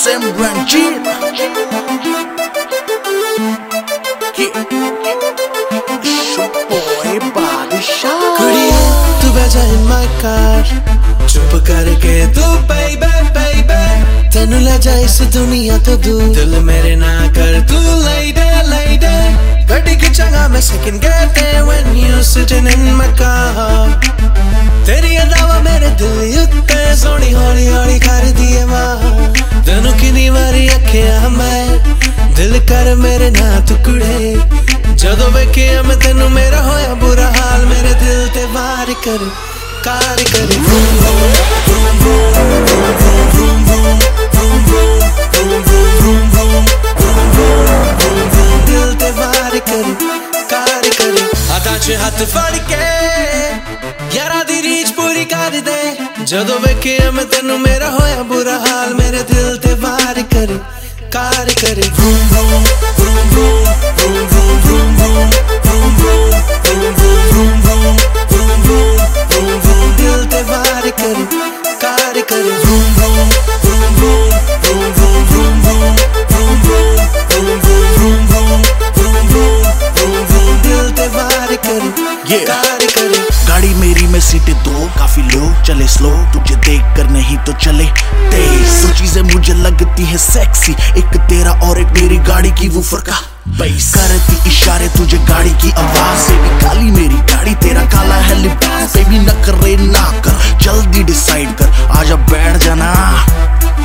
Sam तू car चुप करके तू baby baby तेनू ले जा इस दुनिया तो दूर दिल मेरे ना कर तू lady lady गड्डी खिंचागा मैं second get there when you sitting in my car तेरी अदावा मेरे दिल कर मेरे ना टुकड़े। जदो वेखे मैं तेन मेरा होया बुरा हाल, मेरे दिल ते वार कर, कार कर। हाथ फड़ ग्यारह की पूरी कर दे। जदों वेखे मैं तेन मेरा होया बुरा body cut it. Vroom vroom. गाड़ी मेरी में सीटें दो, काफ़ी लो चले स्लो तुझे देख कर नहीं तो चले तेज। दो चीज़ें मुझे लगती है सेक्सी एक तेरा और एक मेरी गाड़ी की वो फरका करती इशारे तुझे गाड़ी की आवाज़ से भी। काली मेरी गाड़ी तेरा काला है लिबास से भी। न करे ना कर, जल्दी डिसाइड कर। आजा बैठ जाना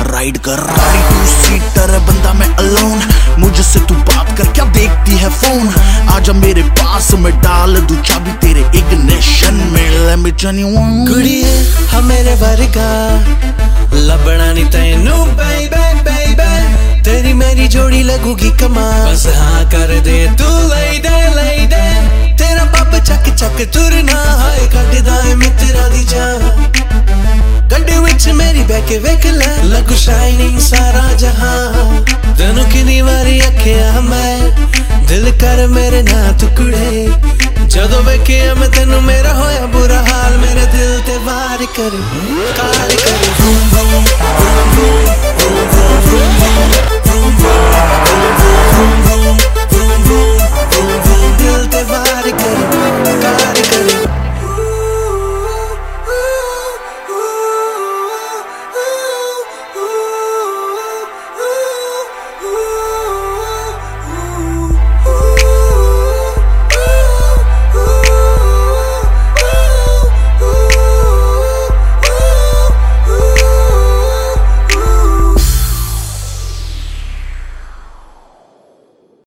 राइड कर। गाड़ी टू सीटर है, बंदा मैं अलोन मुझसे तू बात कर, क्या देखती है फ़ोन आजा मेरे पास में डाल, दू में let me turn you on ਕੁੜੀਏ ਹਾਂ ਮੇਰੇ ਵਰਗਾ ਲੱਭਣਾ ਨਹੀਂ ਤੈਨੂੰ ਬੇਬੇ ਬੇਬੇ ਤੇਰੀ ਮੇਰੀ ਜੋੜੀ ਲੱਗੂਗੀ ਕਮਾਲ ਬਸ ਹਾਂ ਕਰ ਦੇ ਤੂੰ ਲਈ ਦੇ ਲਈ ਦੇ ਤੇਰਾ ਬੱਬ ਚੱਕ ਚੱਕ ਤੁਰਨਾ ਹਾਏ ਕੱਢਦਾ ਏ ਮਿੱਤਰਾਂ ਦੀ ਜਾਨ ਗੱਡੀ ਵਿੱਚ ਮੇਰੀ ਬਹਿ ਕੇ ਵੇਖ ਲੈ ਲੱਗੂ ਸ਼ਾਈਨਿੰਗ ਸਾਰਾ ਜਹਾਨ ਤੈਨੂੰ ਕਿੰਨੀ ਵਾਰੀ ਆਖਿਆ ਮੈਂ ਦਿਲ ਕਰ ਮੇਰੇ ਨਾ ਟੁਕੜੇ ਜਦੋਂ ਵੇਖਿਆ ਮੈਂ ਤੈਨੂੰ ਮੇਰਾ ਹੋਇਆ ਬੁਰਾ ਹਾਲ, ਮੇਰੇ ਦਿਲ ਤੇ ਵਾਰ ਕਰ, ਕਾਰ ਕਰ। ਵੂਮ ਵੂਮ